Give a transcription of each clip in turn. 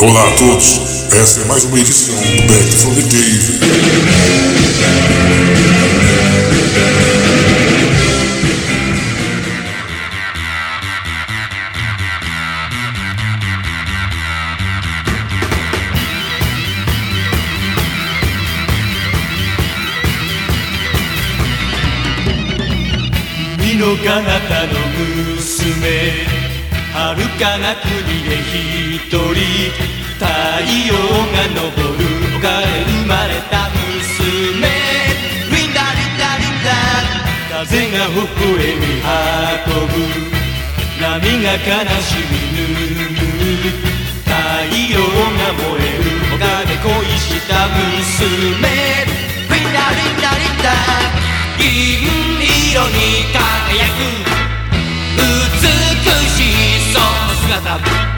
Olá a todos, essa é mais uma edição do Back from the Cave.君の彼方の娘遥かな国で 一人太陽が昇る丘で生まれた娘。リンダリンダリンダ風が微笑み運ぶ波が悲しみぬ太陽が燃える丘で恋した娘。リンダリンダリンダ銀色に輝く。美しいその姿。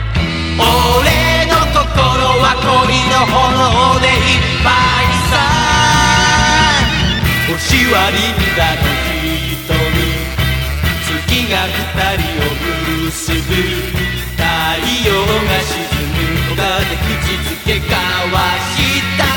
俺の心は恋の炎でいっぱいさ。星はリンダの瞳月が二人を結ぶ。太陽が沈む。丘で口づけ交わした。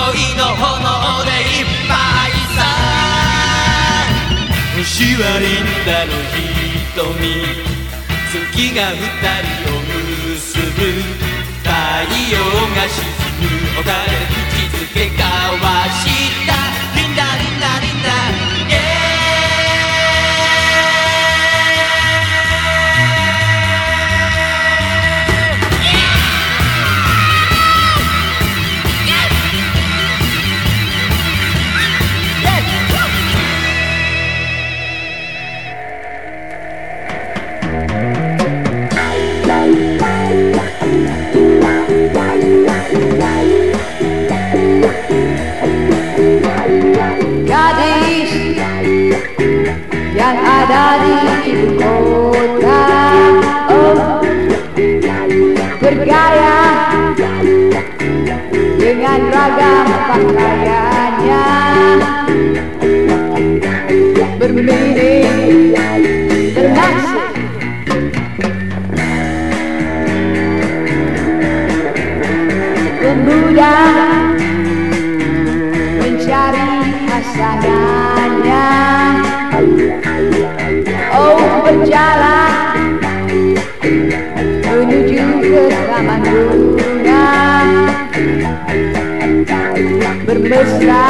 恋の炎でいっぱいさ」「星はリンダの瞳」「月が二人を結ぶ」「太陽が沈む丘で口づけ交わした」「リンダリンダリンダ」yang ada di kota. Oh bergaya dengan ragam pakaiannya. Bermini bernasib pemuda mencari pandang bermesra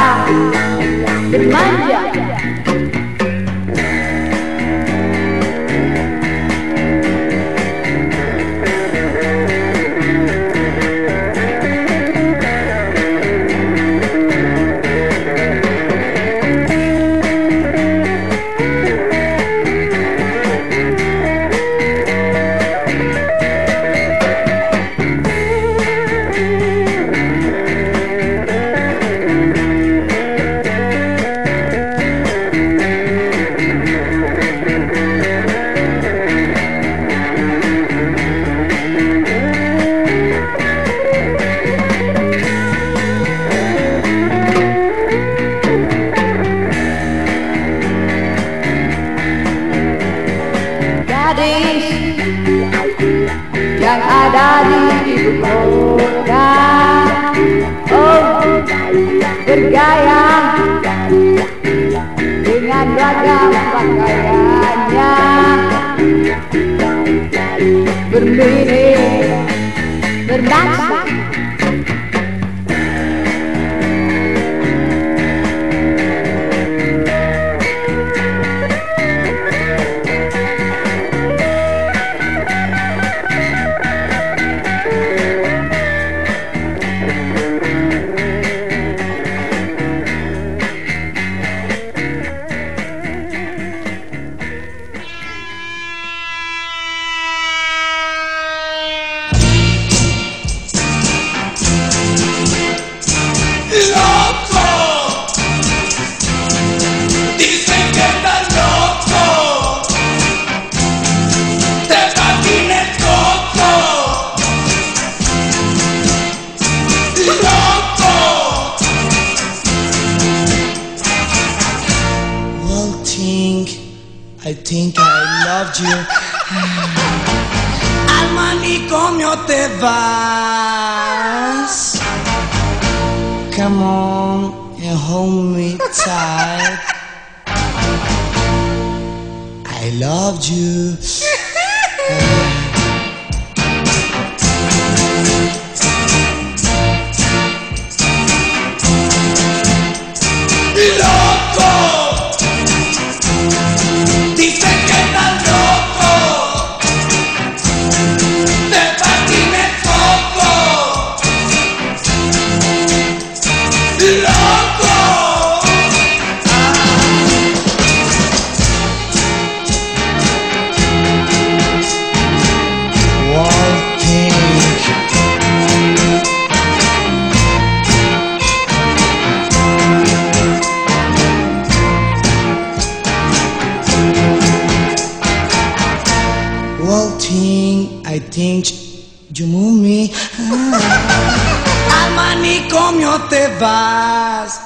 Al manicomio te vas.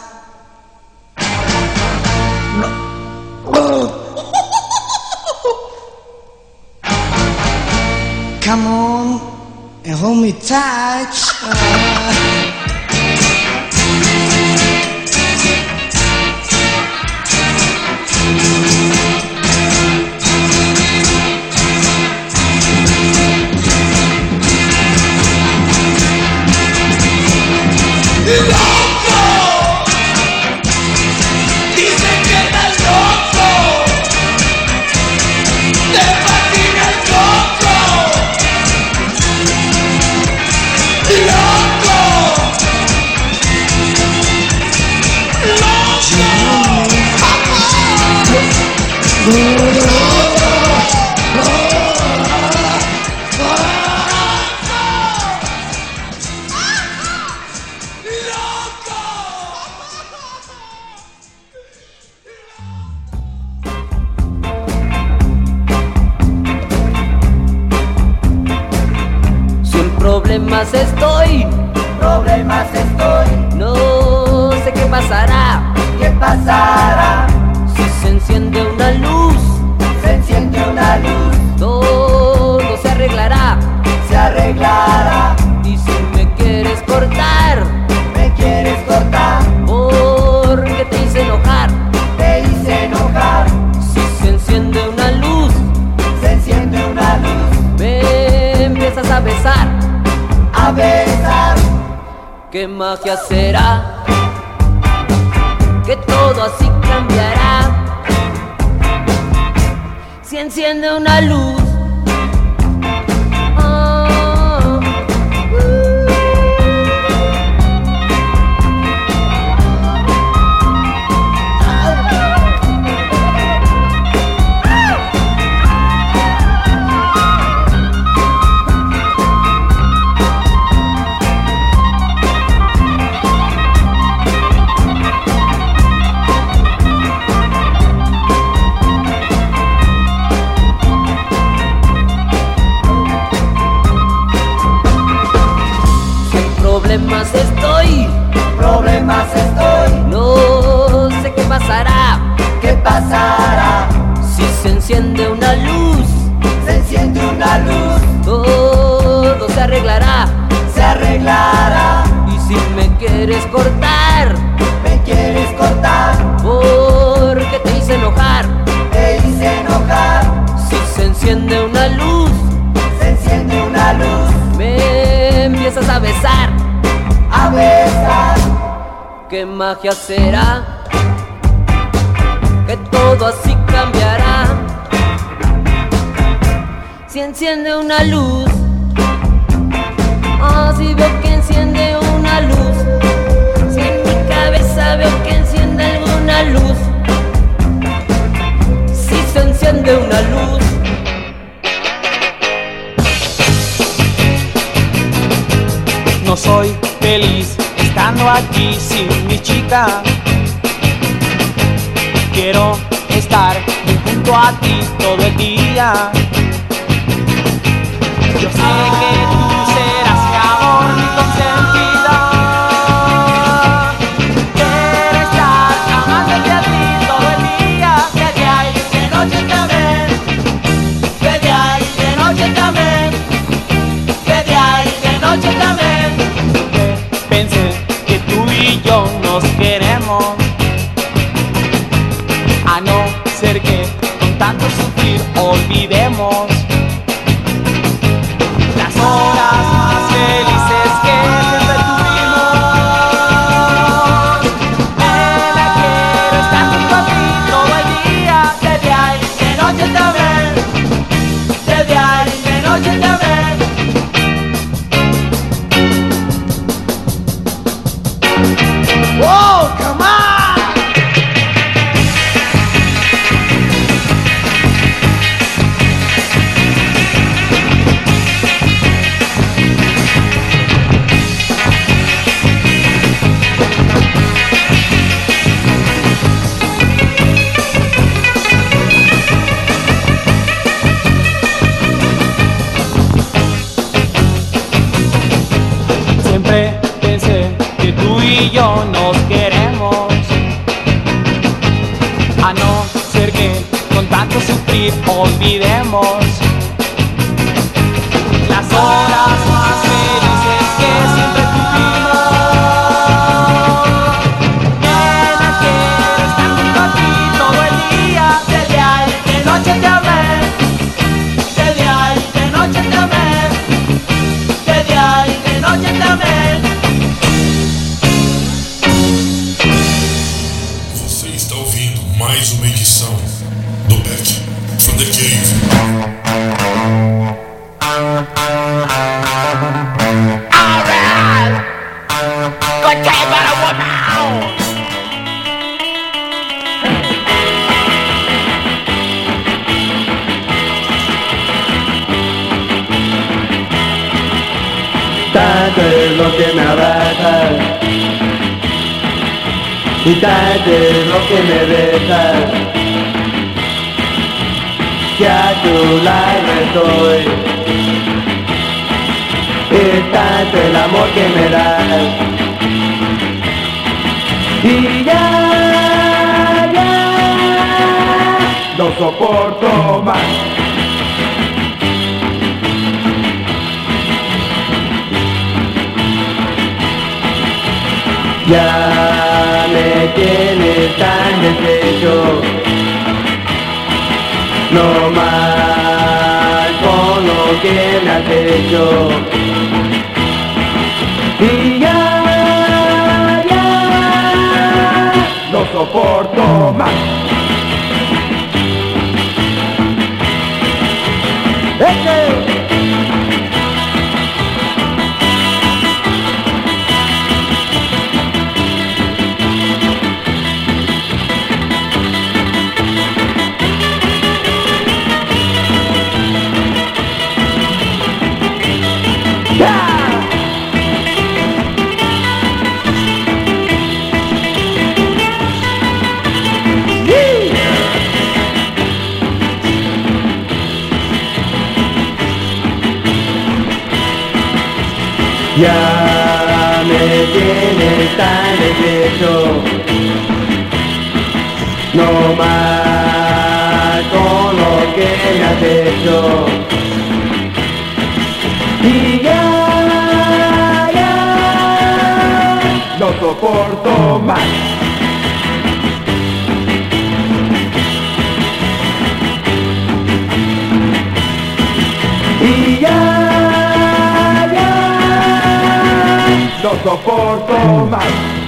Come on and hold me tight. ¡Loco! Problemas estoy, Problemas estoy, no sé qué pasará. ¿qué pasará? Se enciende una luz, Se enciende una luz, todo se arreglará. se arreglará. Y si me quieres cortar, Me quieres cortar, porque te hice enojar. te hice enojar. Si se enciende una luz, Se enciende una luz, me empiezas a besar. a besar. ¿Qué magia será? Que todo así cambiará. Enciende una luz. Estoy, no sé qué pasará. ¿qué pasará? Si se enciende una luz, Se enciende una luz, todo se arreglará. se arreglará. Y si me quieres cortar, ¿Qué magia será? Que todo así cambiará. Si enciende una luz, oh, si veo que enciende una luz. Si en mi cabeza veo que enciende alguna luz. Si se enciende una luz. No soy aquí sin mi chica. Quiero estar junto a ti todo el día. Yo sé que morto más. está en el. No más con lo que me has hecho. Y ya, ya, no soporto más. soporto más.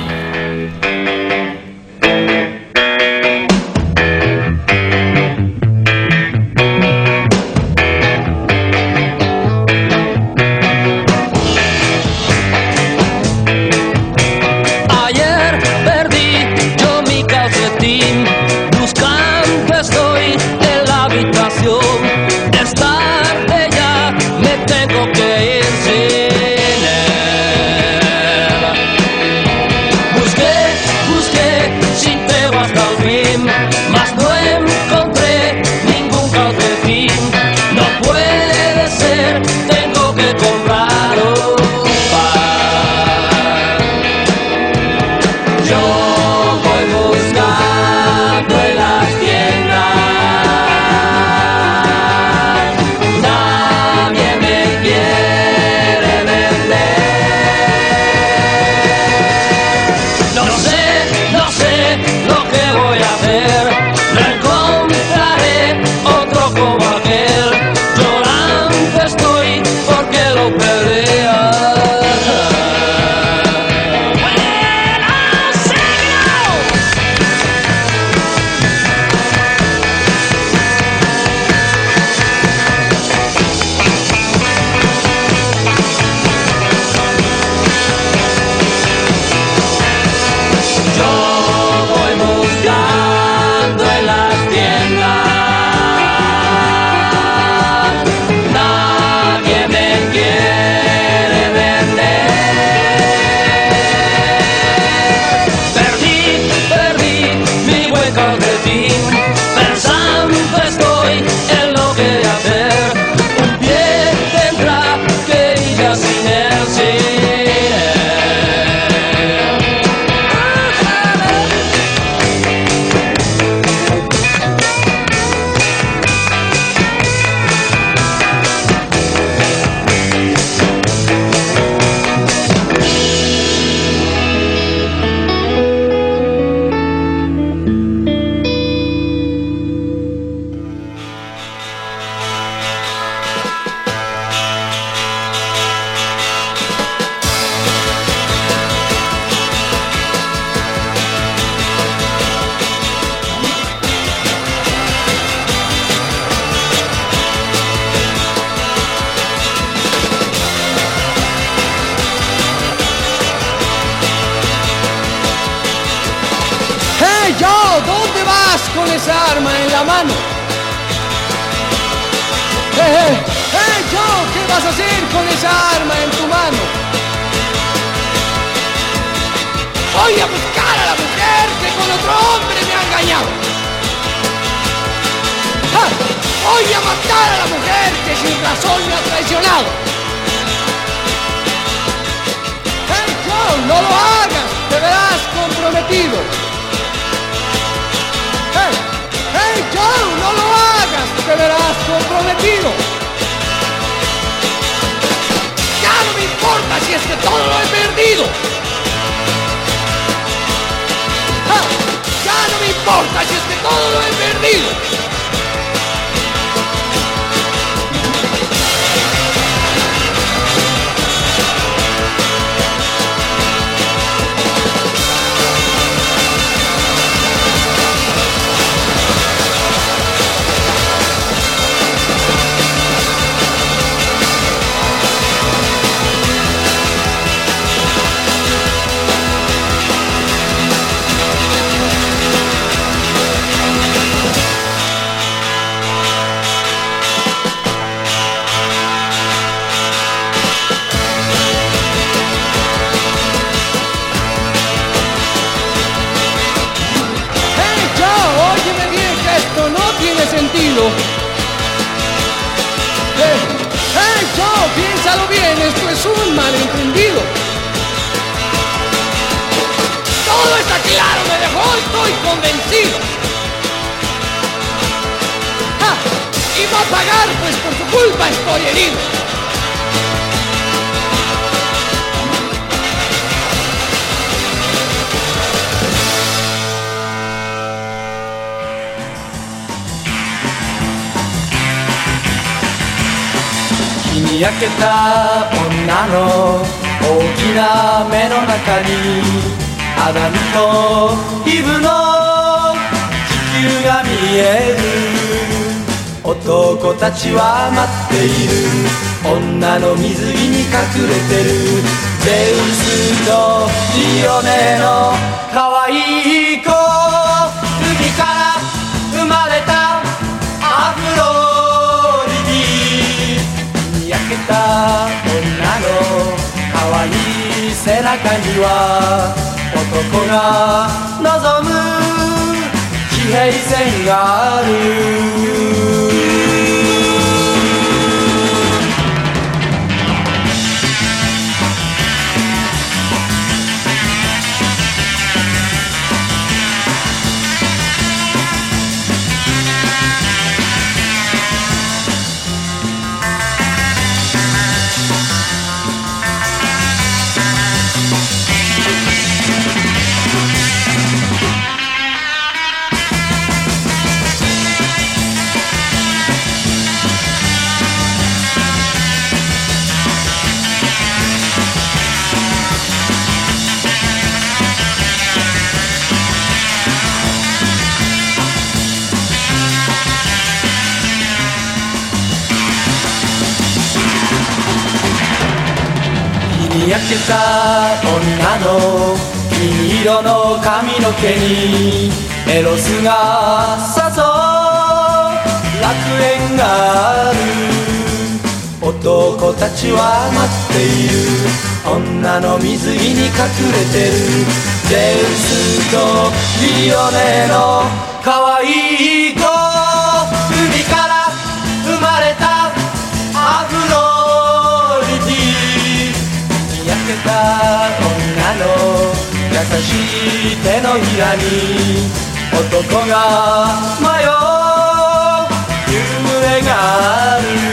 には男が望む地平線がある。た女の金色の髪の毛にエロスが誘う楽園がある男たちは待っている女の水着に隠れてるジェウスとリオネの可愛いの優しい手のひらに男が迷う。夢がある。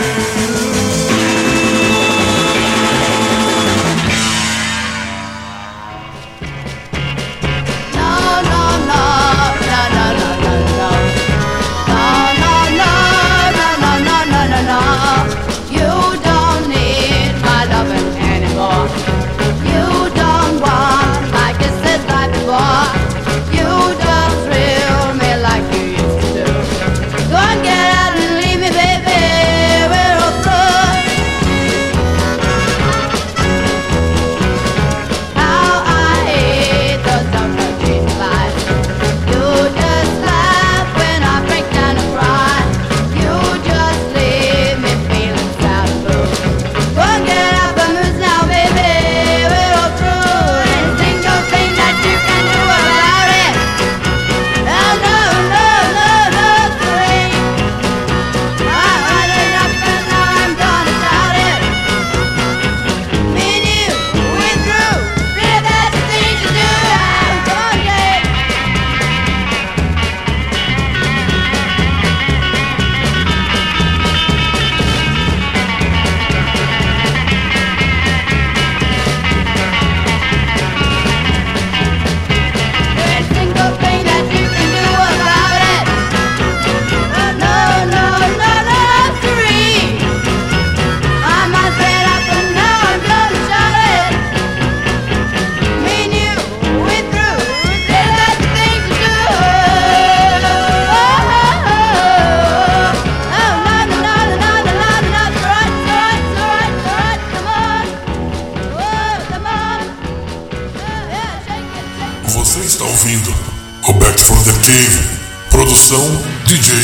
Cave. Produção DJ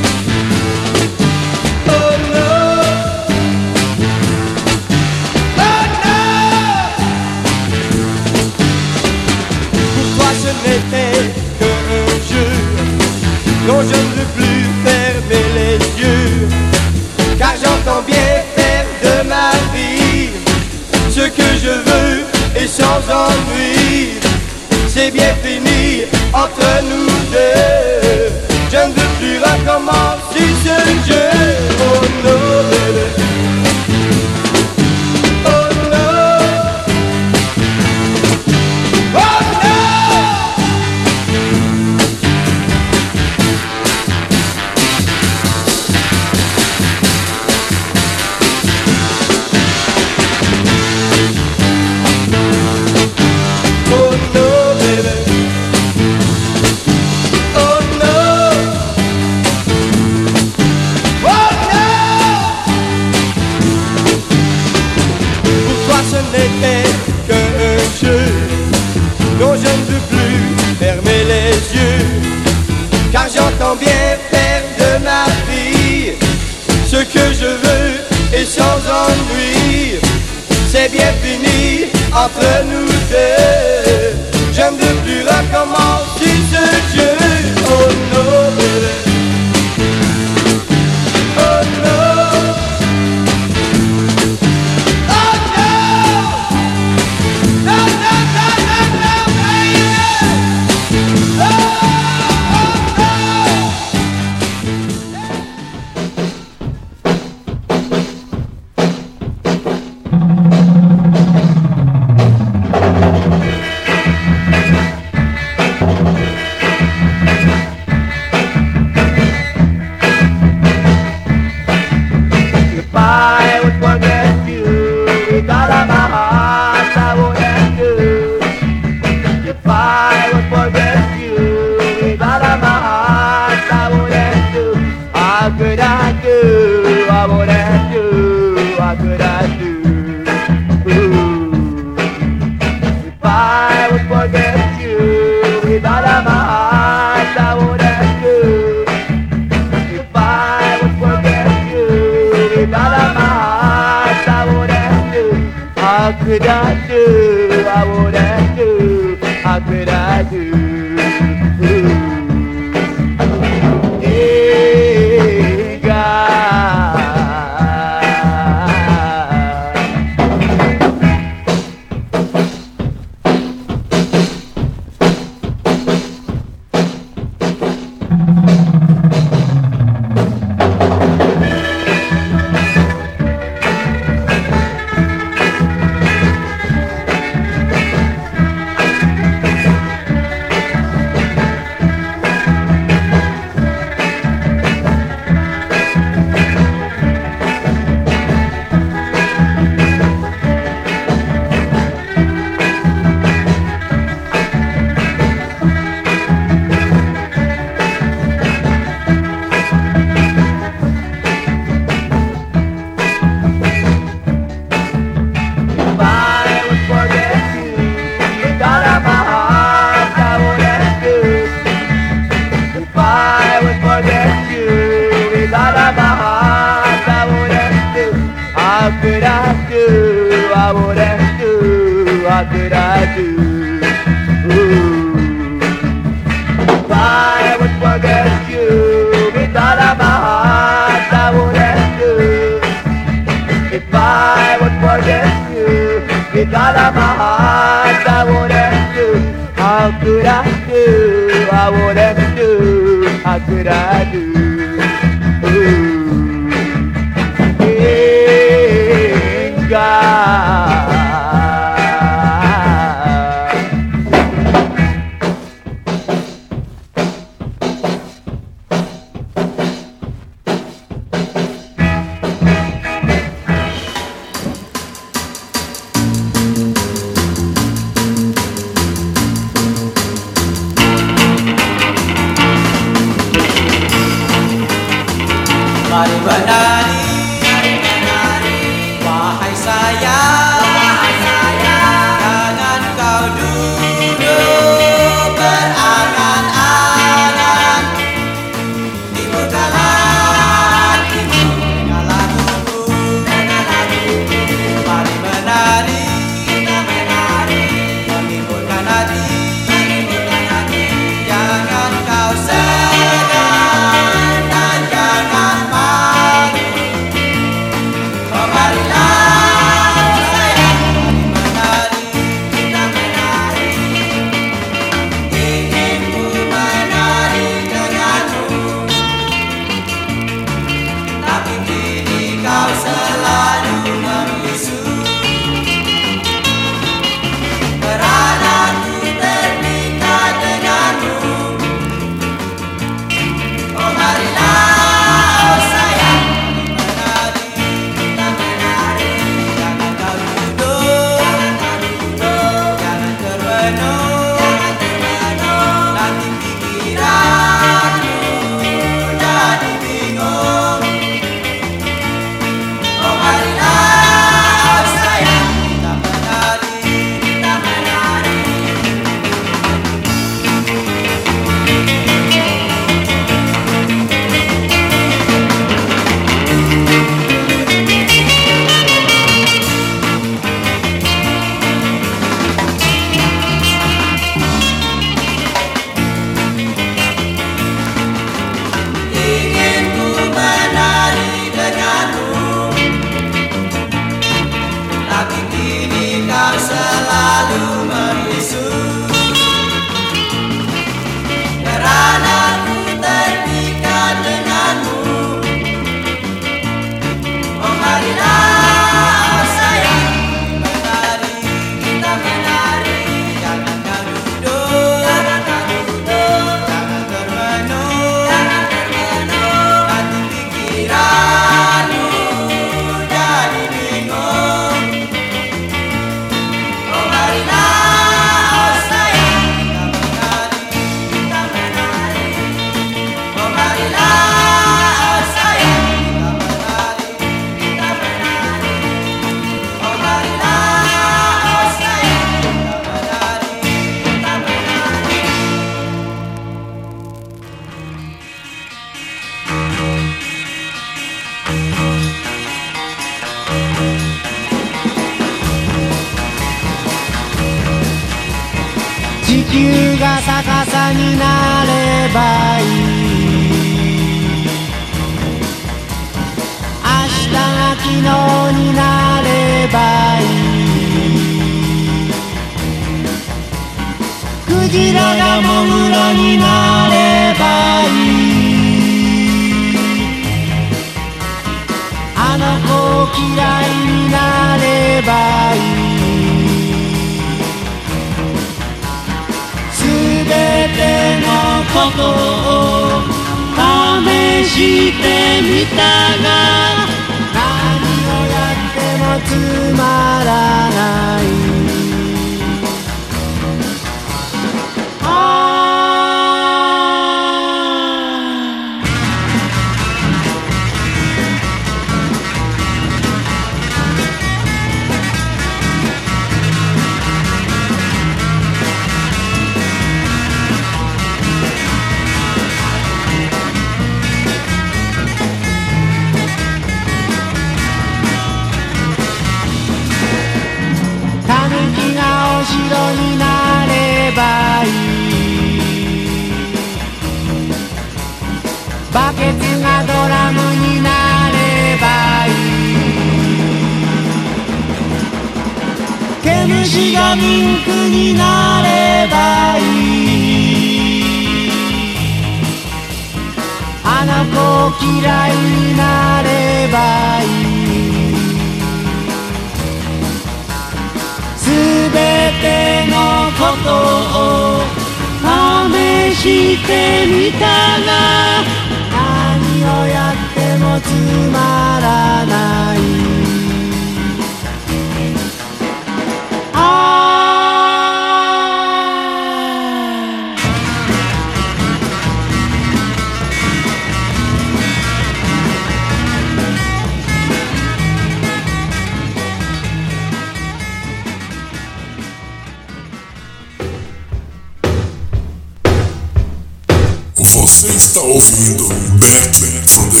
Está ouvindo Batman from the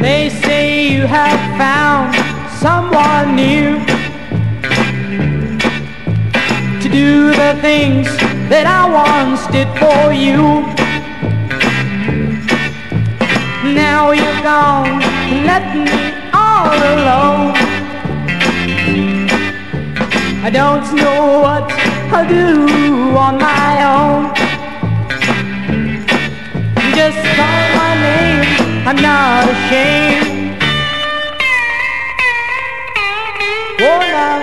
They say you have found someone new to do the things that I once did for you. gone left me all alone. I don't know what I'll do on my own. Just call my name, I'm not ashamed. Oh, now.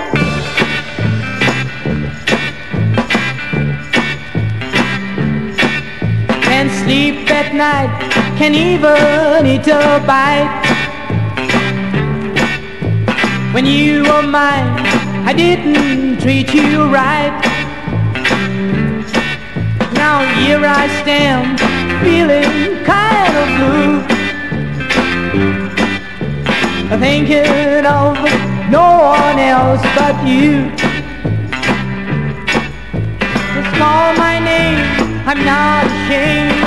And sleep at night can even eat a bite. When you were mine, I didn't treat you right. Now here I stand, feeling kind of blue. Thinking of no one else but you. Just call my name, I'm not ashamed.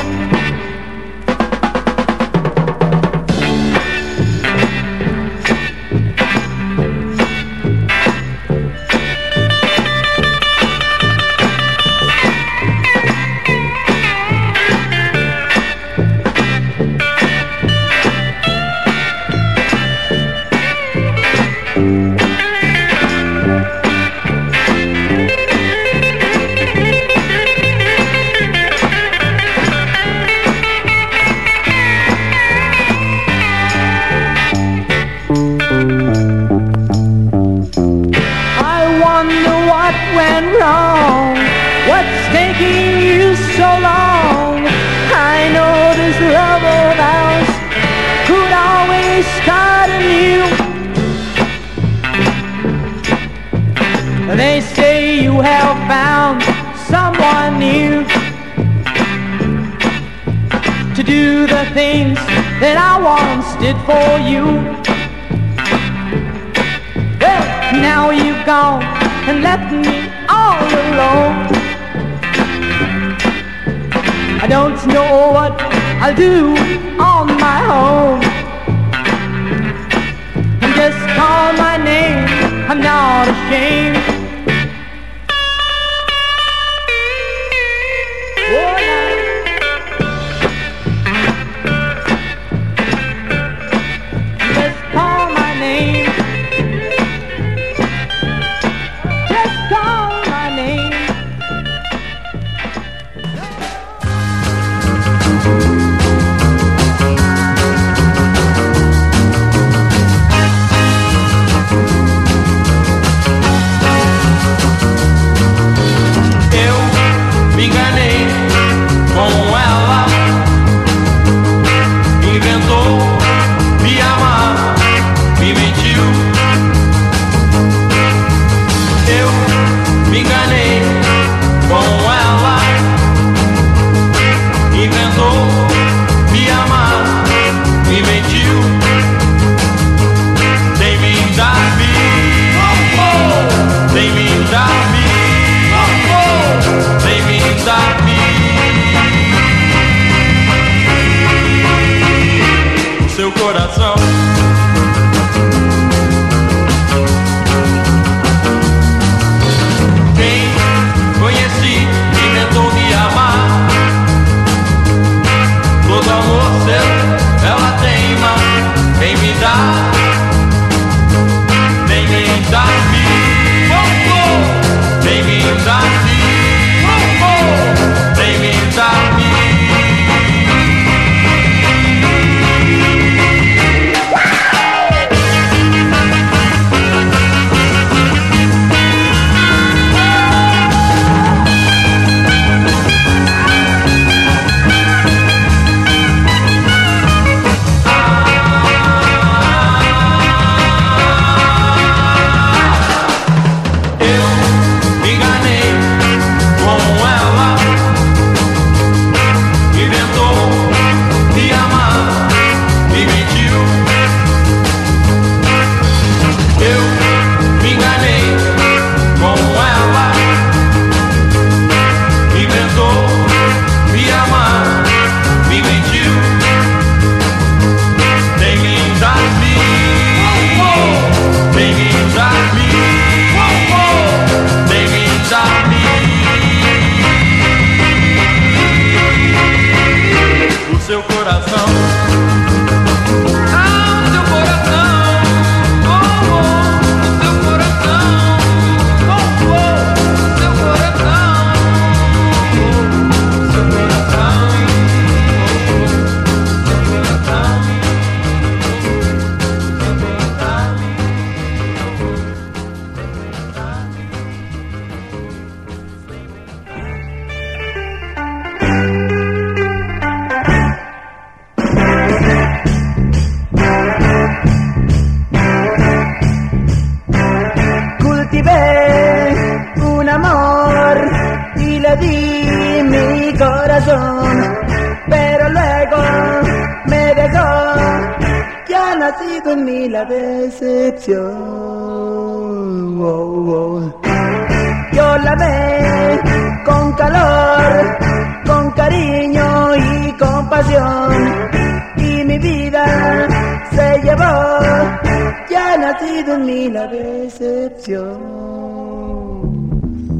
dormí la decepción.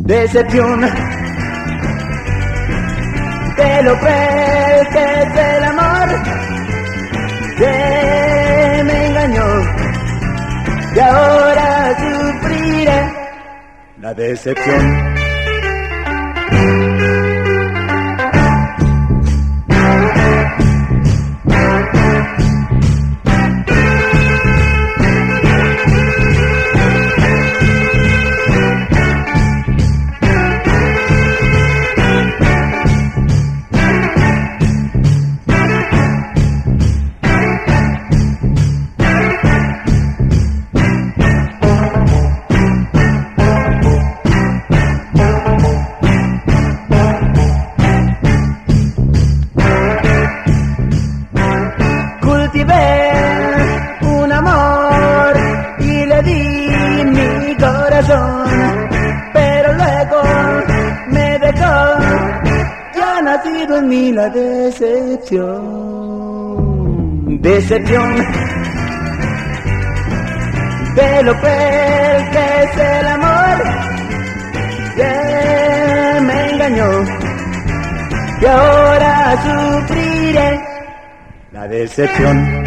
Decepción. Te lo es el amor. Se me engañó. Y ahora sufriré la decepción. Decepción, de lo cruel que es el amor que me engañó y ahora sufriré la decepción.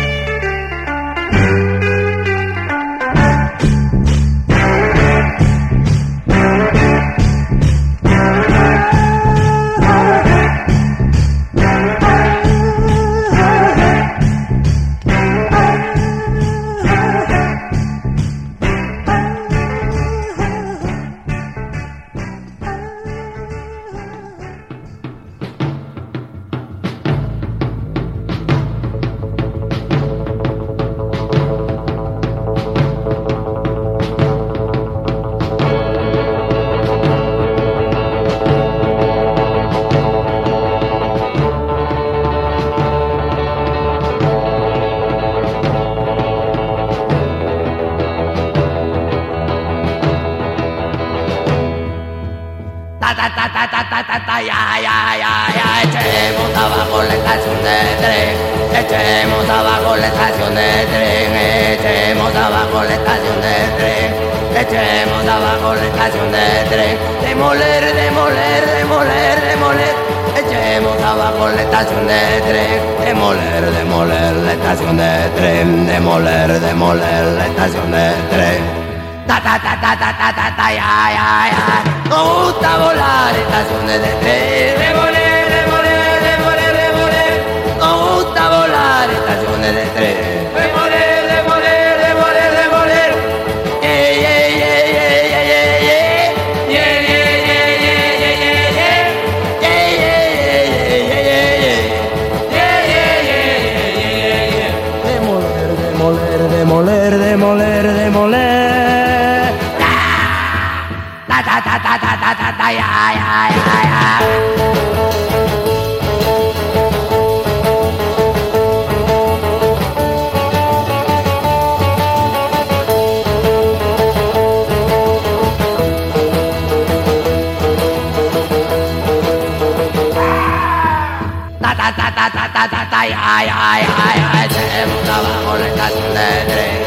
Ya ya ya ya echemos abajo la estación de tren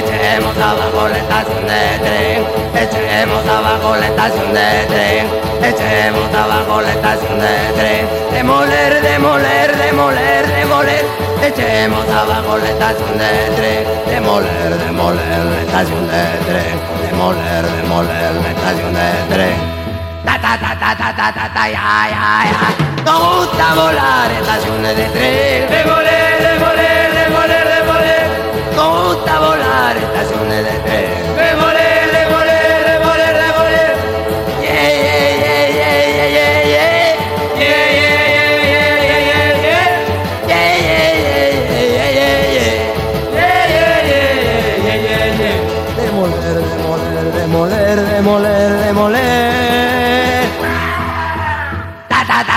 echemos abajo la estación de tren echemos abajo la estación de tren echemos abajo la estación de tren demoler demoler demoler demoler. Echemos abajo la estación de tren demoler demoler la estación de tren demoler demoler la estación de tren ta ta ta ta ta ta ta ta ya ya ya. Nos gusta volar estaciones de tren demoler demoler demoler demoler nos gusta volar estaciones de tren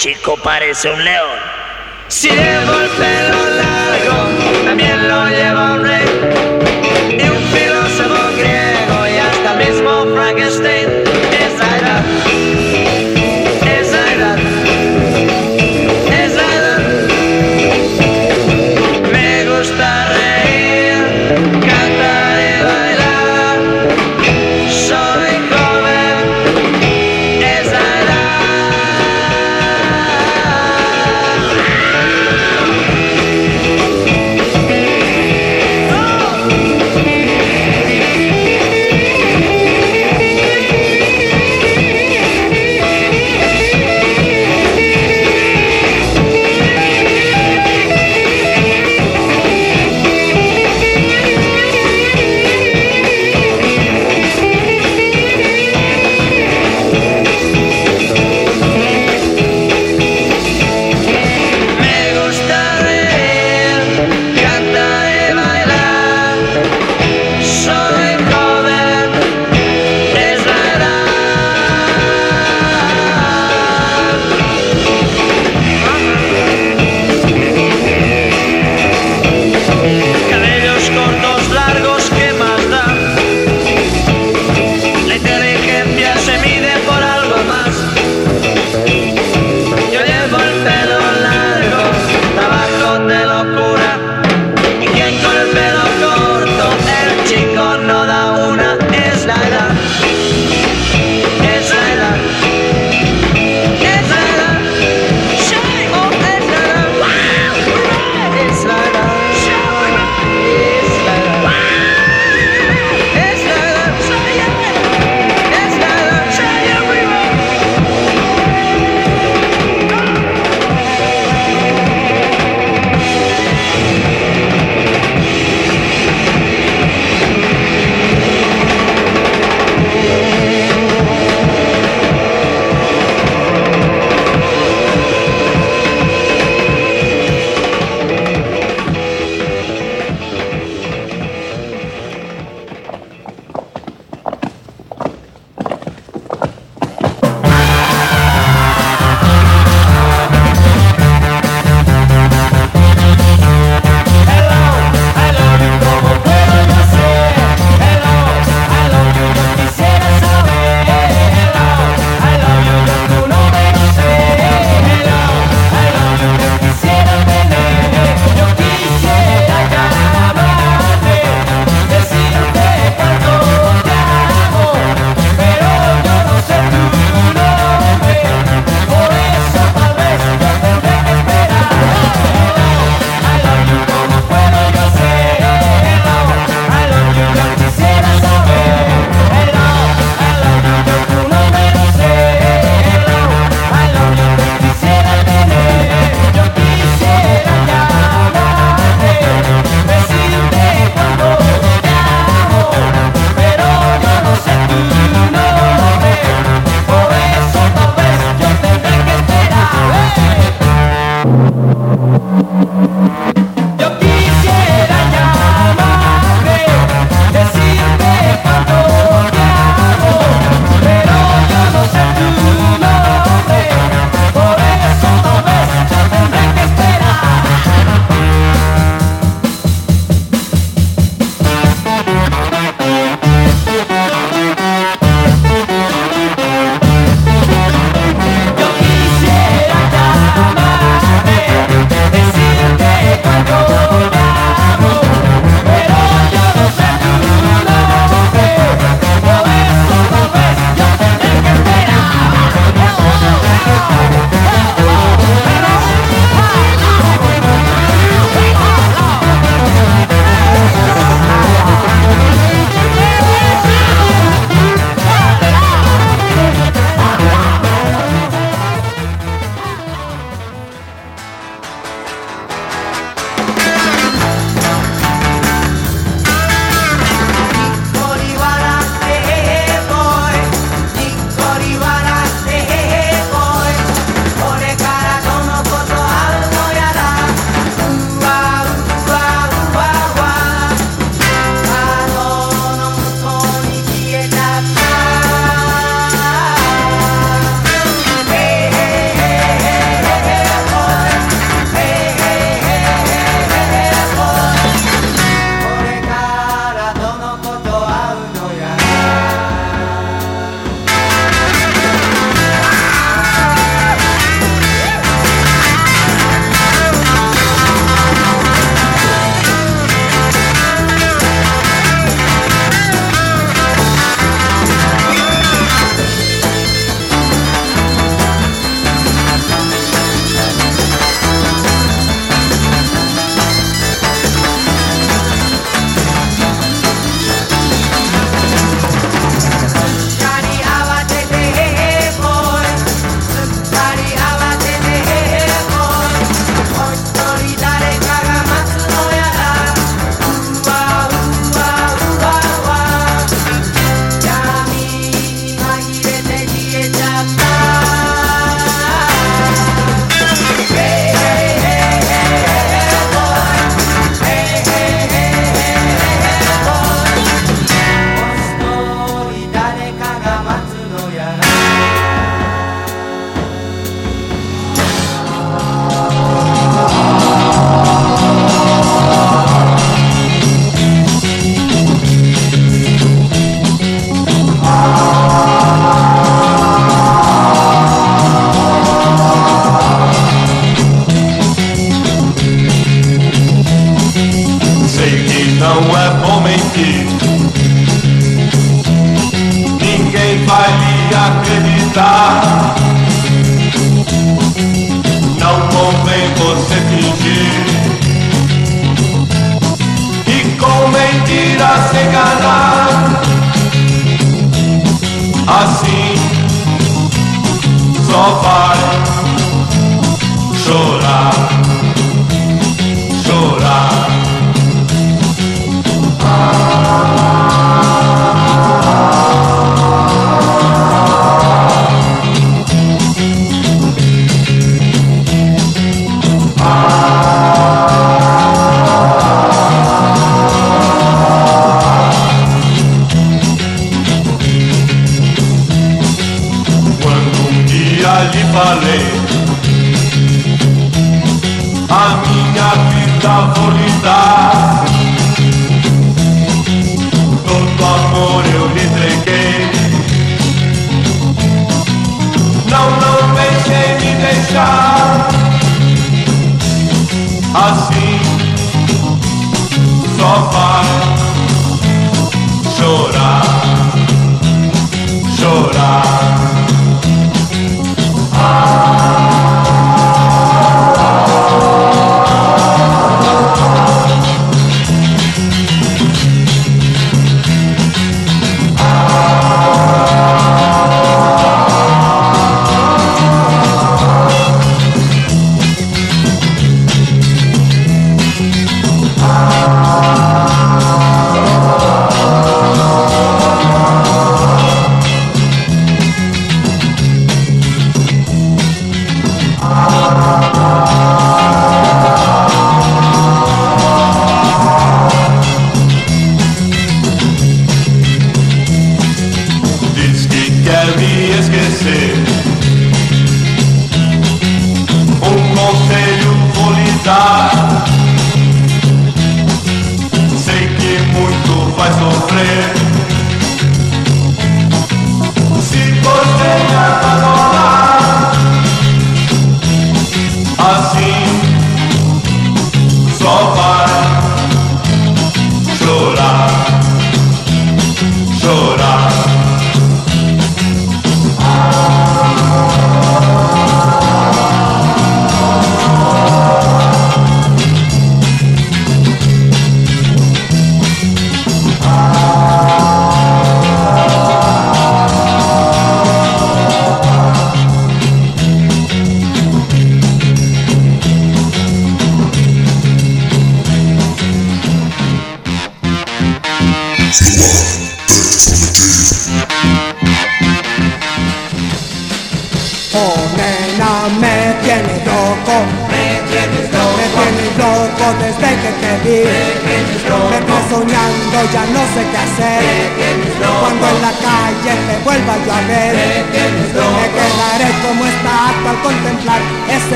chico parece un león. Si llevo el pelo largo, también lo lleva un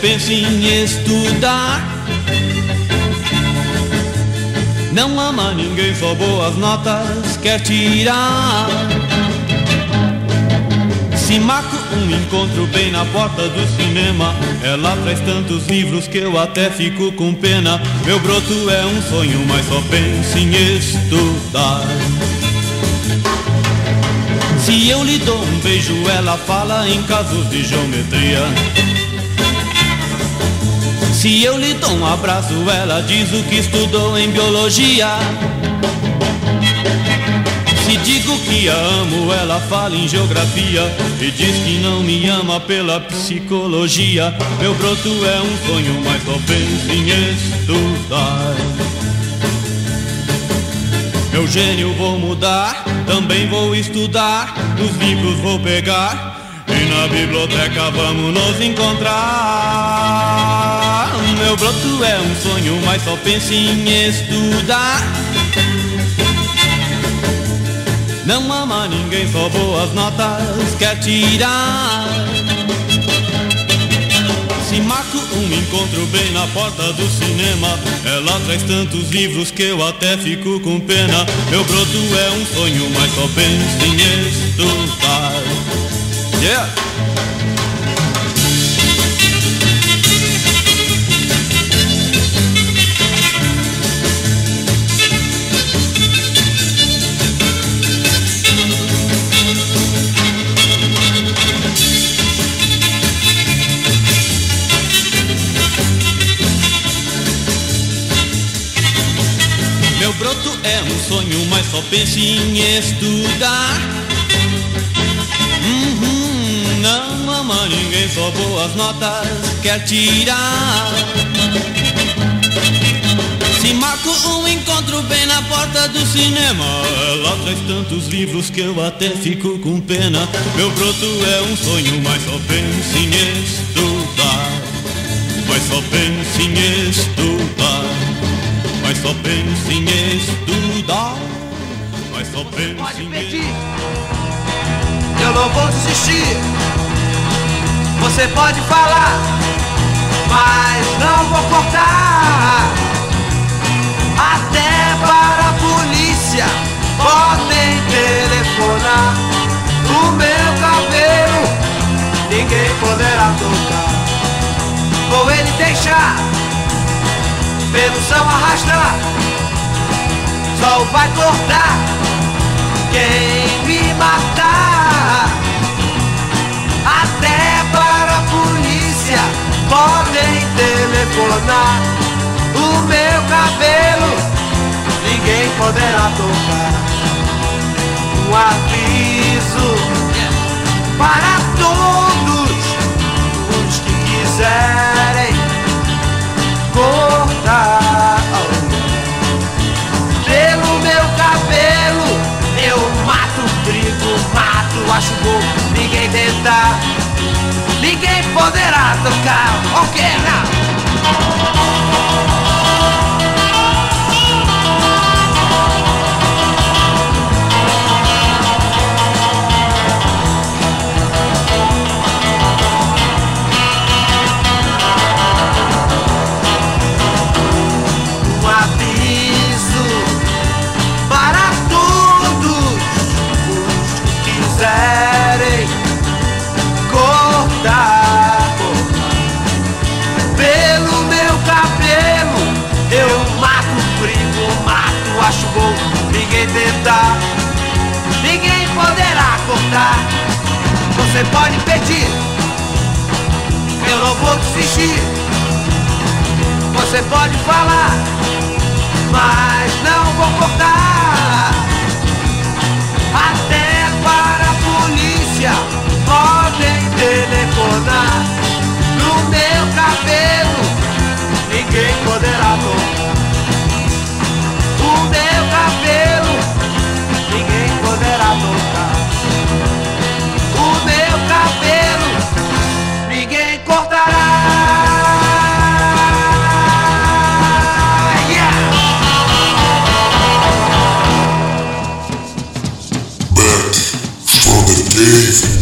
penso em estudar. Não ama ninguém, só boas notas quer tirar. Se marco um encontro bem na porta do cinema, ela traz tantos livros que eu até fico com pena. Meu broto é um sonho, mas só penso em estudar. Se eu lhe dou um beijo, ela fala em casos de geometria. Se eu lhe dou um abraço, ela diz o que estudou em biologia. Se digo que a amo, ela fala em geografia e diz que não me ama pela psicologia. Meu broto é um sonho, mas só penso em estudar. Meu gênio vou mudar, também vou estudar, os livros vou pegar e na biblioteca vamos nos encontrar. Meu broto é um sonho, mas só penso em estudar. Não ama ninguém, só boas notas quer tirar. Se marco um encontro bem na porta do cinema, ela traz tantos livros que eu até fico com pena. Meu broto é um sonho, mas só penso em estudar. Yeah! Só penso em estudar. Uhum, não ama ninguém, só boas notas quer tirar. Se marco um encontro bem na porta do cinema, ela traz tantos livros que eu até fico com pena. Meu broto é um sonho, mas só penso em estudar. Mas só penso em estudar. Mas só penso em estudar. Só penso em Eu não vou desistir. Você pode falar, mas não vou cortar. Até para a polícia podem telefonar. O meu cabelo ninguém poderá tocar. Vou ele deixar pelo chão arrastar. Sol vai cortar quem me matar. Até para a polícia podem telefonar. O meu cabelo ninguém poderá tocar. Um aviso para todos os que quiserem cortar. Mato acho bom ninguém tentar. Ninguém poderá tocar, ok, não. Você pode pedir, eu não vou desistir. Você pode falar, mas não vou cortar. Até para a polícia podem telefonar. No meu cabelo ninguém poderá tocar. O meu cabelo ninguém poderá tocar. Cabelo ninguém cortará. Cave.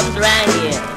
Comes around here.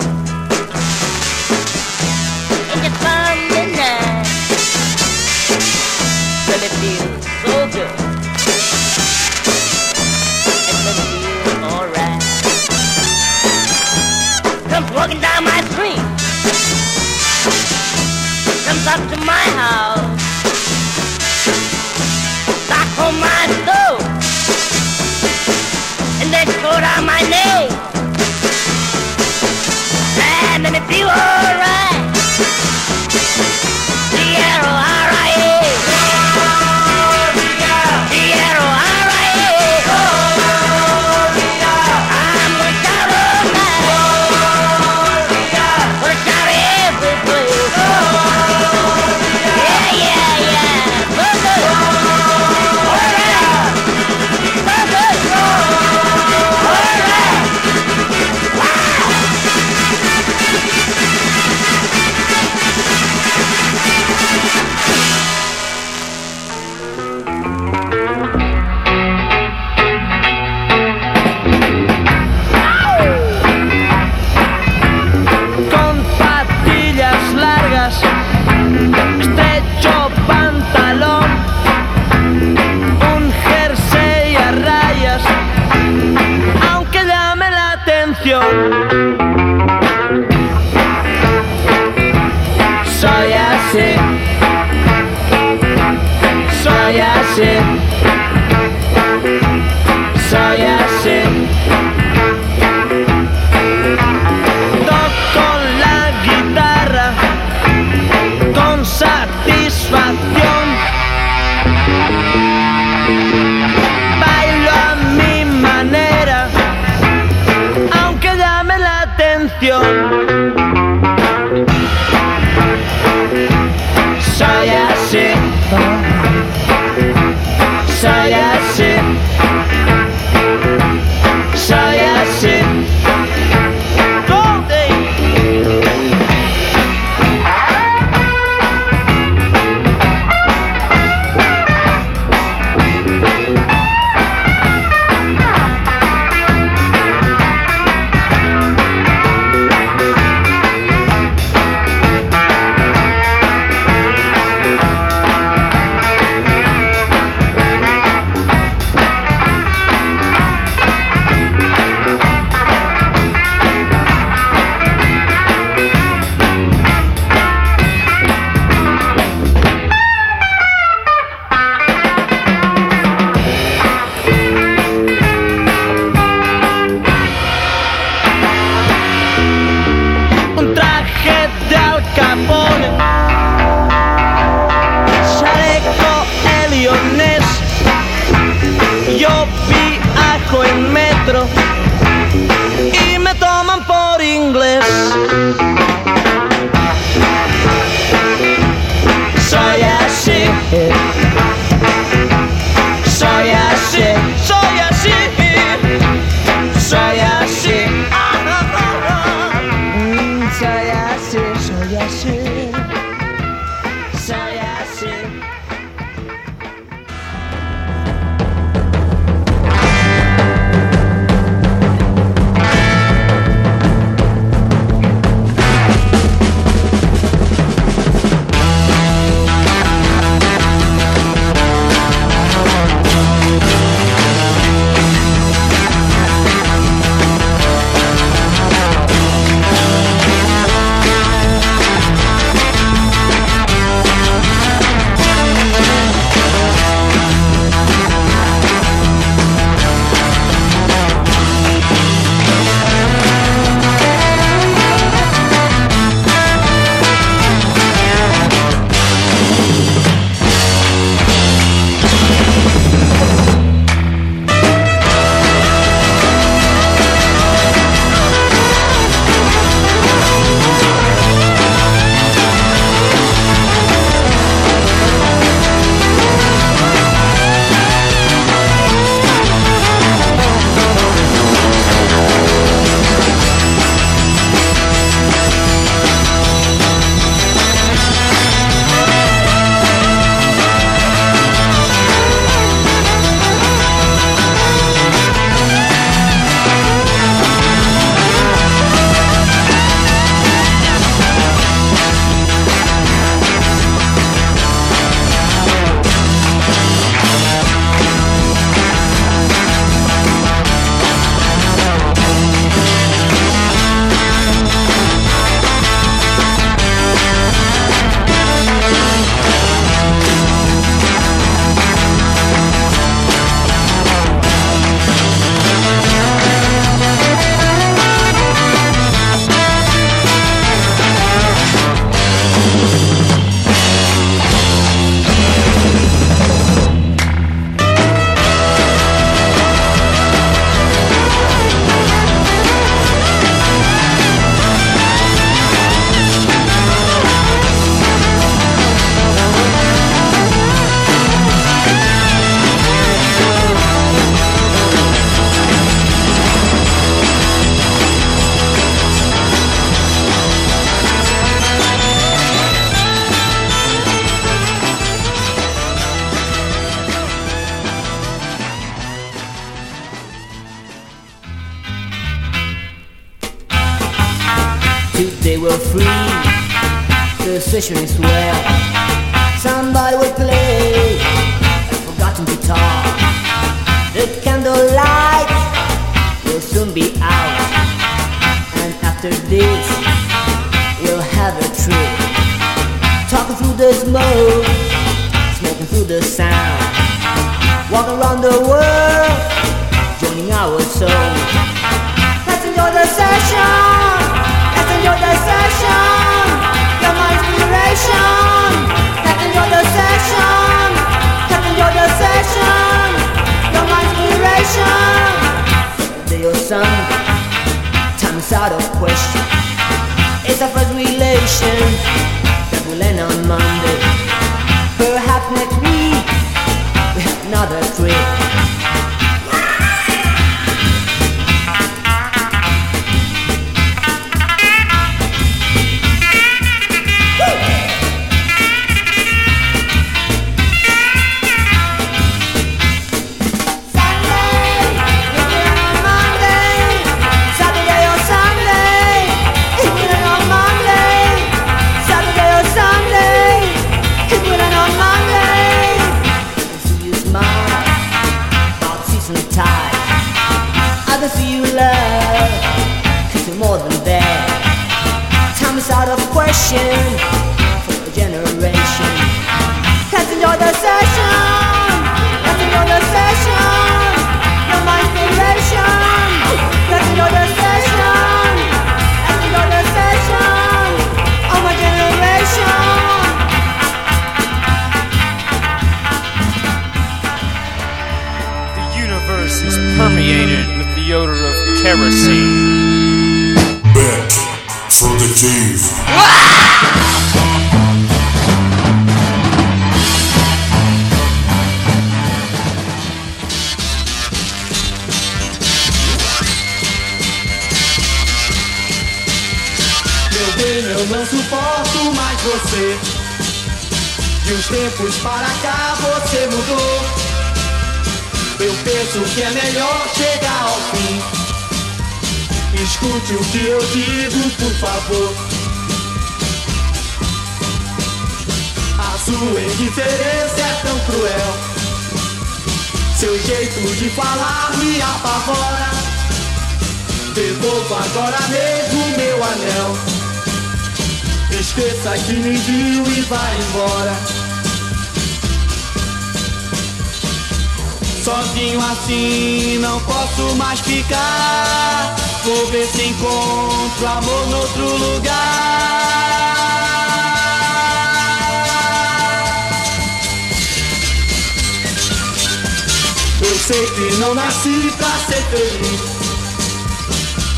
Walking around the world, joining our soul. Let's enjoy the session. Let's enjoy the session. You're inspiration. Let's enjoy the session. Let's enjoy the session. You're my inspiration. Or Sunday, time is out of question. It's our first relation that will end on Monday. another trick.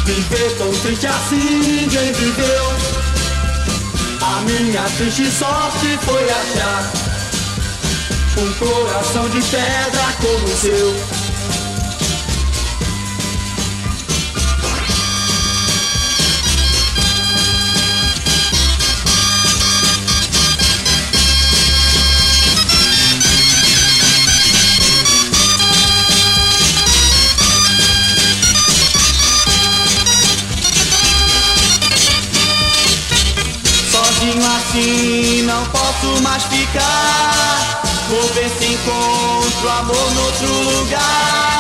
Viver tão triste assim ninguém viveu. A minha triste sorte foi achar um coração de pedra como o seu. Assim não posso mais ficar. Vou ver se encontro amor noutro lugar.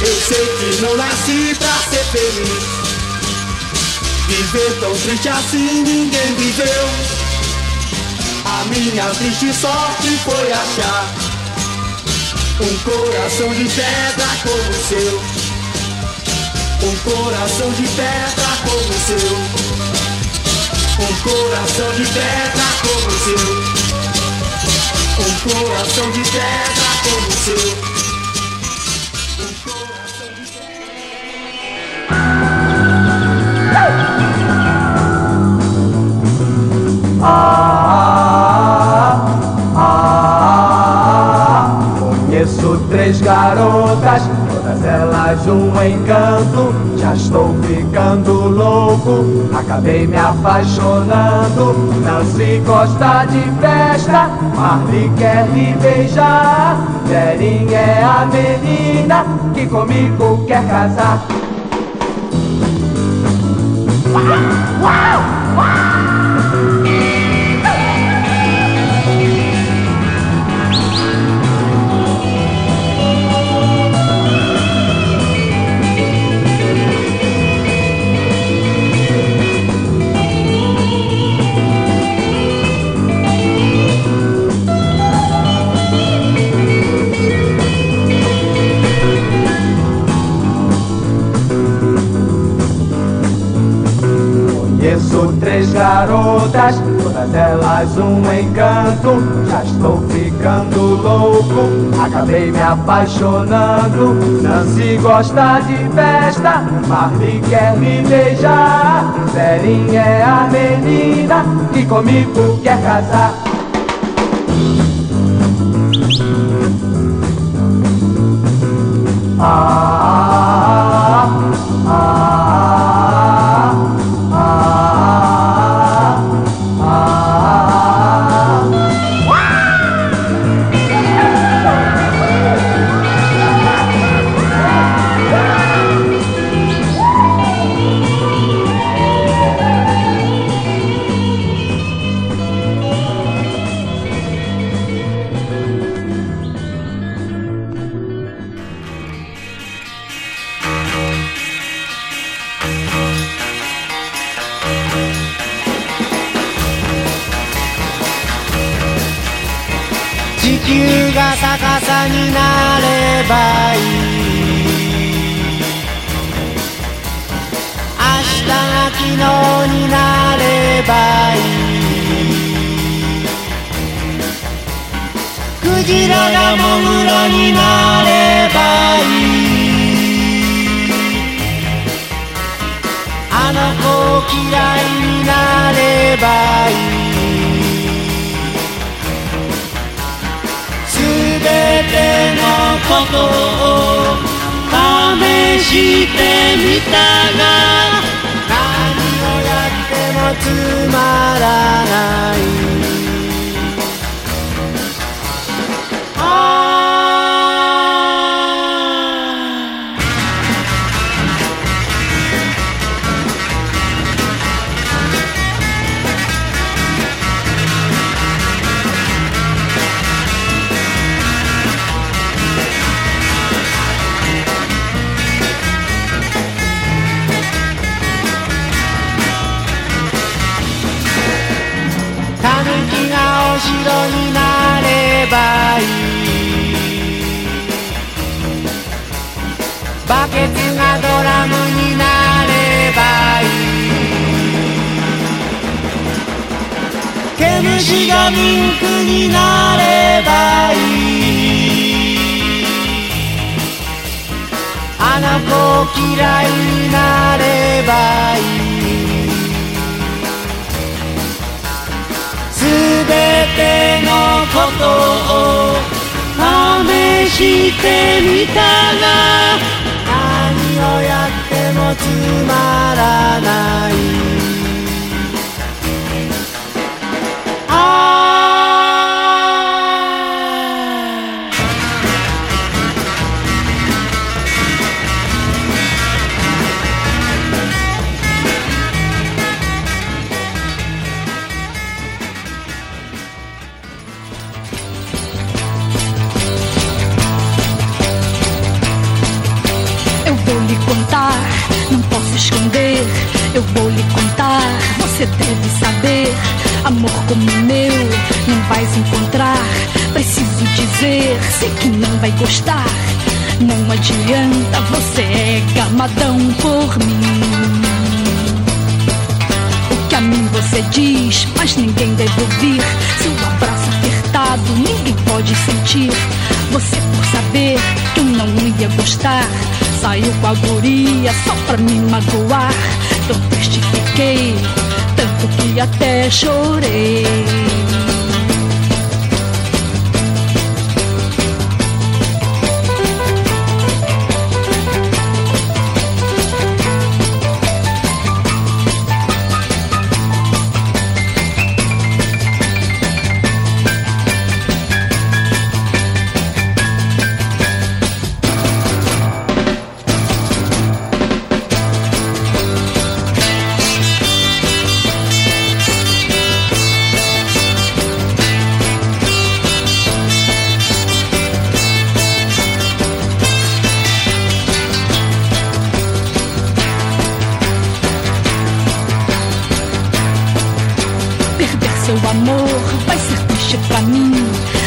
Eu sei que não nasci pra ser feliz. Viver tão triste assim ninguém viveu. Minha triste sorte foi achar um coração de pedra como o seu. Um coração de pedra como o seu. Um coração de pedra como o seu. Um coração de pedra como o seu. Conheço três garotas, todas elas um encanto. Já estou ficando louco, acabei me apaixonando. Nancy gosta de festa, Marli quer me beijar. Verinha é a menina que comigo quer casar. Uau, uau. Três garotas, todas elas um encanto. Já estou ficando louco, acabei me apaixonando. Nancy gosta de festa, Marli quer me beijar. Verinha é a menina que comigo quer casar. Ah, なればいいあの子を嫌いになればいい。すべてのことを試してみたが何をやってもつまらない。になればいいバケツがドラムになればいい。毛虫がミンクになればいい。あの子を嫌いになればいい。すべてのことを試してみたら何をやってもつまらない。Eu vou lhe contar, você deve saber. Amor como o meu, não vais encontrar. Preciso dizer, sei que não vai gostar. Não adianta, você é gamadão por mim. O que a mim você diz, mas ninguém deve ouvir. Seu abraço apertado, ninguém pode sentir. Você por saber que eu não ia gostar. Saiu com a guria só pra me magoar. Tão triste fiquei, tanto que até chorei. seu amor vai ser triste pra mim.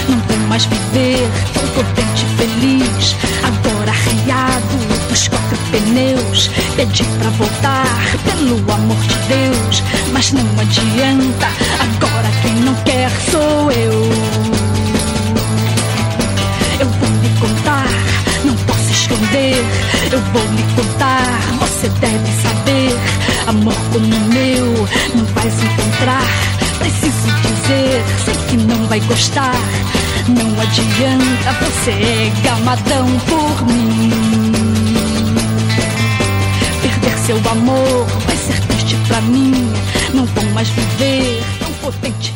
Não vou mais viver tão contente e feliz. Agora arreado dos quatro pneus. Pedi pra voltar, pelo amor de Deus. Mas não adianta, agora quem não quer sou eu. Eu vou me contar, não posso esconder. Eu vou me contar, você deve saber. Amor como o meu, não vais encontrar Preciso dizer, sei que não vai gostar. Não adianta, você é gamadão por mim. Perder seu amor vai ser triste pra mim. Não vou mais viver tão potente.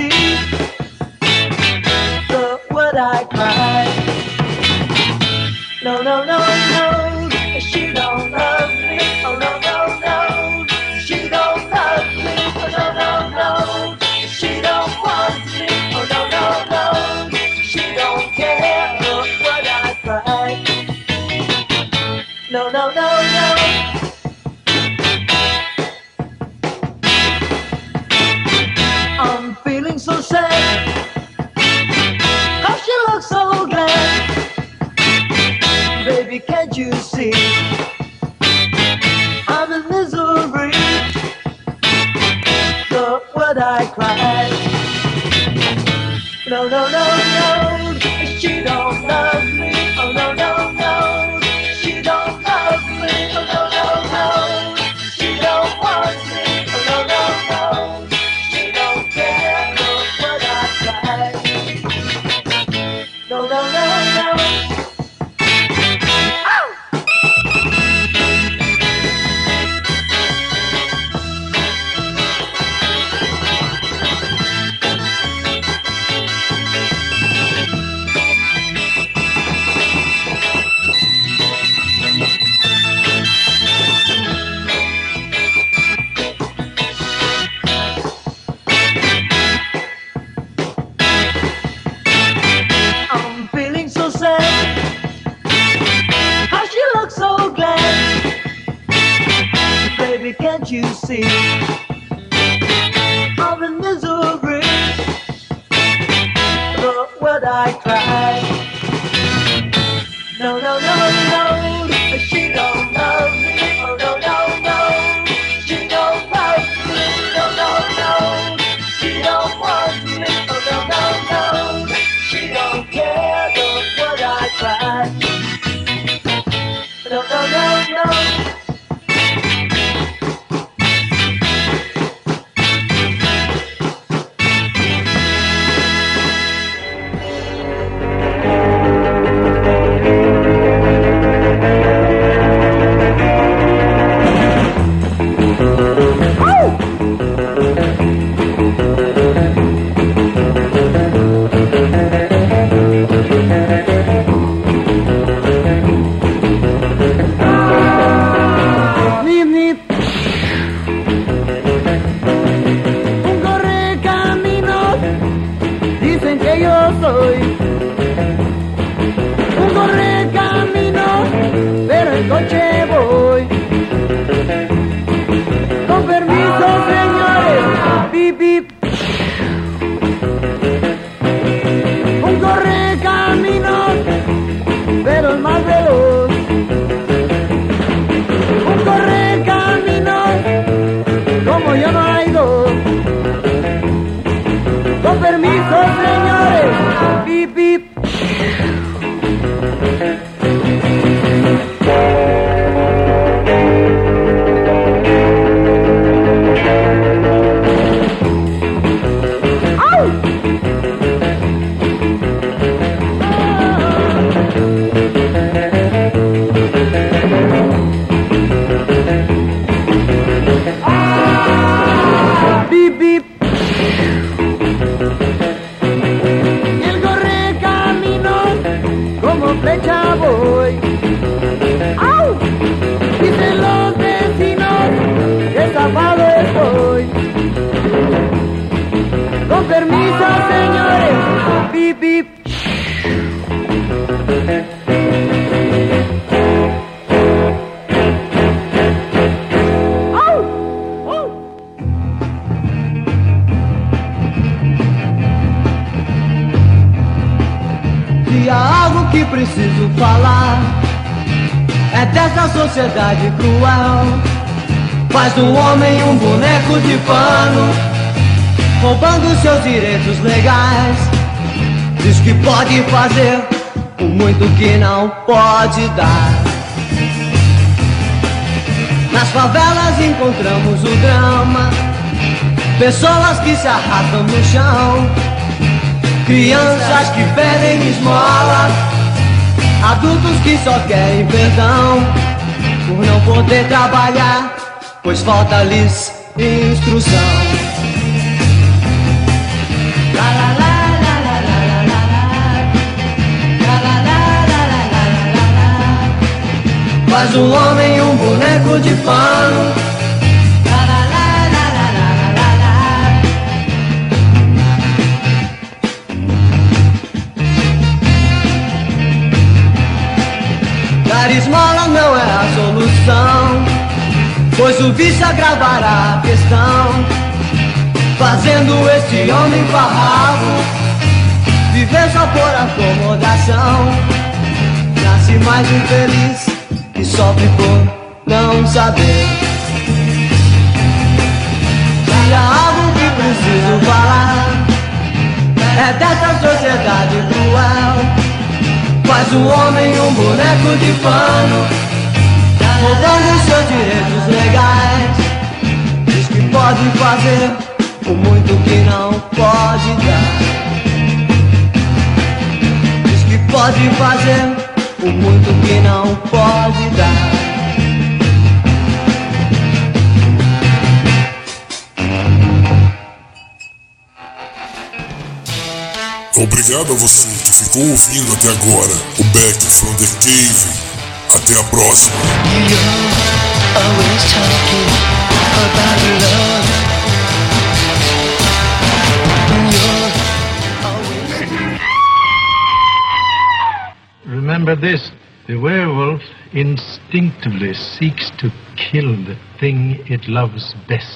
see. Look what I cry? No, no, no, no. Que fazer o muito que não pode dar Nas favelas encontramos o drama Pessoas que se arrastam no chão Crianças que pedem esmola, adultos que só querem perdão por não poder trabalhar, pois falta-lhes instrução. Faz o homem um boneco de pano. Dar esmola não é a solução, pois o vício agravará a questão, fazendo este homem farrapo viver só por acomodação. Nasce mais infeliz sofre por não saber. Se há algo que preciso falar, é dessa sociedade cruel. Faz o homem um boneco de pano Roubando seus direitos legais Diz que pode fazer o muito que não pode dar Diz que pode fazer o muito que não pode dar Obrigado a você que ficou ouvindo até agora o Back from the Cave. Até a próxima. Remember this the werewolf instinctively seeks to kill the thing it loves best.